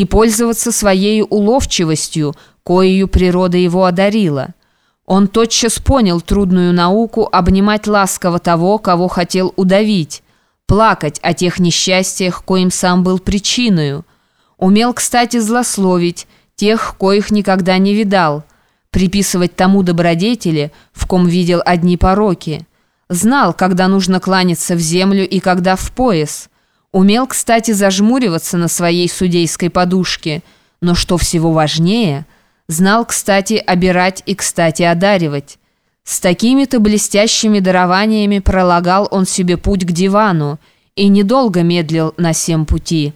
и пользоваться своей уловчивостью, коею природа его одарила. Он тотчас понял трудную науку обнимать ласково того, кого хотел удавить, плакать о тех несчастьях, коим сам был причиною. Умел, кстати, злословить тех, коих никогда не видал, приписывать тому добродетели, в ком видел одни пороки. Знал, когда нужно кланяться в землю и когда в пояс. Умел, кстати, зажмуриваться на своей судейской подушке, но, что всего важнее, знал, кстати, обирать и, кстати, одаривать. С такими-то блестящими дарованиями пролагал он себе путь к дивану и недолго медлил на всем пути.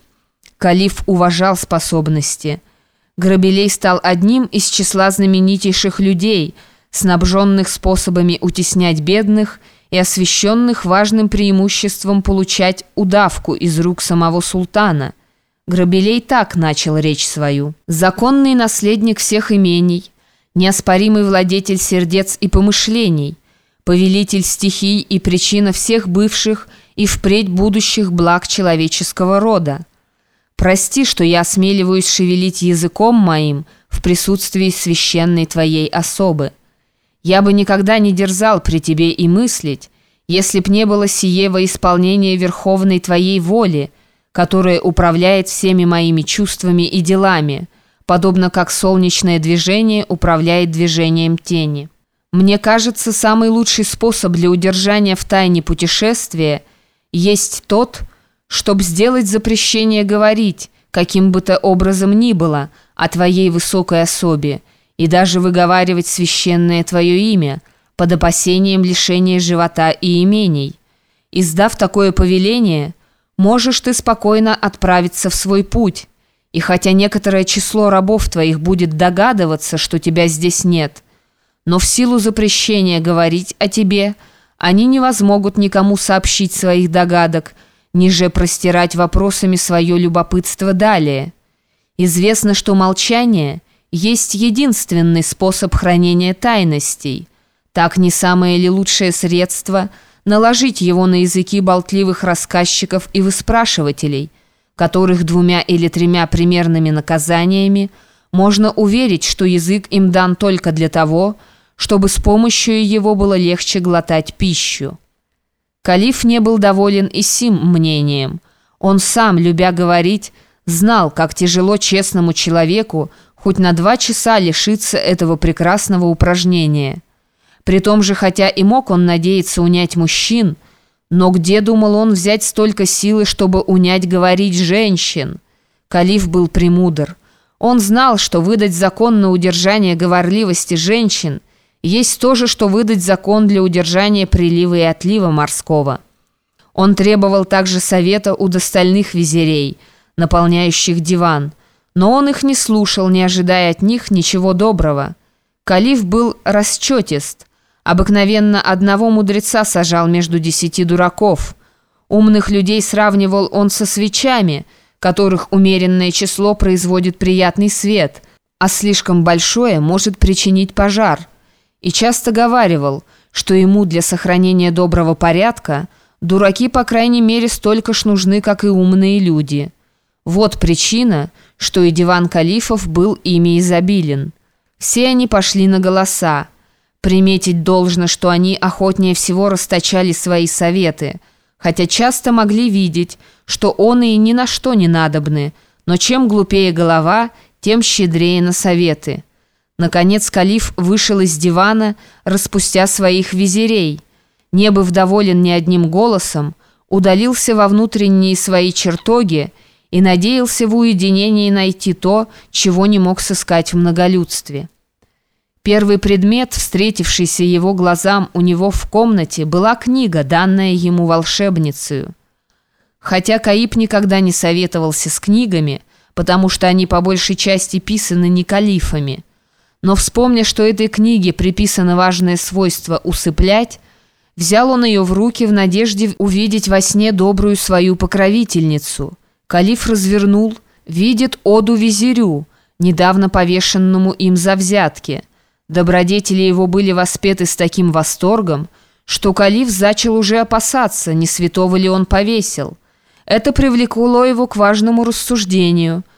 Калиф уважал способности. Грабелей стал одним из числа знаменитейших людей, снабженных способами утеснять бедных и освященных важным преимуществом получать удавку из рук самого султана. Грабелей так начал речь свою. «Законный наследник всех имений, неоспоримый владетель сердец и помышлений, повелитель стихий и причина всех бывших и впредь будущих благ человеческого рода. Прости, что я осмеливаюсь шевелить языком моим в присутствии священной твоей особы. Я бы никогда не дерзал при тебе и мыслить, если б не было сие во исполнение верховной твоей воли, которая управляет всеми моими чувствами и делами, подобно как солнечное движение управляет движением тени. Мне кажется, самый лучший способ для удержания в тайне путешествия есть тот, чтобы сделать запрещение говорить, каким бы то образом ни было, о твоей высокой особе, и даже выговаривать священное твое имя, под опасением лишения живота и имений. Издав такое повеление, можешь ты спокойно отправиться в свой путь, и хотя некоторое число рабов твоих будет догадываться, что тебя здесь нет, но в силу запрещения говорить о тебе, они не возмогут никому сообщить своих догадок, ниже простирать вопросами свое любопытство далее. Известно, что молчание есть единственный способ хранения тайностей. Так не самое ли лучшее средство наложить его на языки болтливых рассказчиков и выспрашивателей – которых двумя или тремя примерными наказаниями можно уверить, что язык им дан только для того, чтобы с помощью его было легче глотать пищу. Калиф не был доволен и сим мнением. Он сам, любя говорить, знал, как тяжело честному человеку хоть на два часа лишиться этого прекрасного упражнения. При том же, хотя и мог он надеяться унять мужчин, но где, думал он, взять столько силы, чтобы унять говорить женщин? Калиф был премудр. Он знал, что выдать закон на удержание говорливости женщин есть то же, что выдать закон для удержания прилива и отлива морского. Он требовал также совета у достальных визирей, наполняющих диван, но он их не слушал, не ожидая от них ничего доброго. Калиф был расчетист – Обыкновенно одного мудреца сажал между десяти дураков. Умных людей сравнивал он со свечами, которых умеренное число производит приятный свет, а слишком большое может причинить пожар. И часто говаривал, что ему для сохранения доброго порядка дураки, по крайней мере, столько ж нужны, как и умные люди. Вот причина, что и диван калифов был ими изобилен. Все они пошли на голоса. Приметить должно, что они охотнее всего расточали свои советы, хотя часто могли видеть, что он и ни на что не надобны, но чем глупее голова, тем щедрее на советы. Наконец калиф вышел из дивана, распустя своих визирей. Не быв доволен ни одним голосом, удалился во внутренние свои чертоги и надеялся в уединении найти то, чего не мог сыскать в многолюдстве. Первый предмет, встретившийся его глазам у него в комнате, была книга, данная ему волшебницей. Хотя Каиб никогда не советовался с книгами, потому что они по большей части писаны не калифами, но вспомня, что этой книге приписано важное свойство «усыплять», взял он ее в руки в надежде увидеть во сне добрую свою покровительницу. Калиф развернул, видит оду визирю, недавно повешенному им за взятки – Добродетели его были воспеты с таким восторгом, что калиф зачал уже опасаться, не святого ли он повесил. Это привлекло его к важному рассуждению –